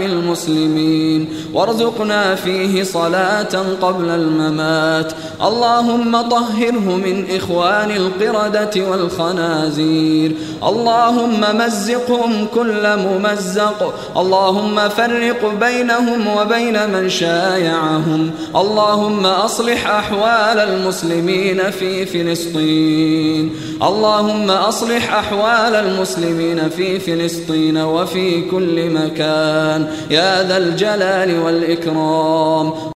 المسلمين وارزقنا فيه صلاة قبل الممات. اللهم طهره من إخوان القردة والخنازير. اللهم مزقهم كل ممزق. اللهم فرق بينهم وبين من شايعهم. اللهم أصلح أحوال المسلمين في فلسطين. اللهم أصلح أحوال المسلمين في فلسطين وفي كل مكان. يا ذا الجلال والإكرام.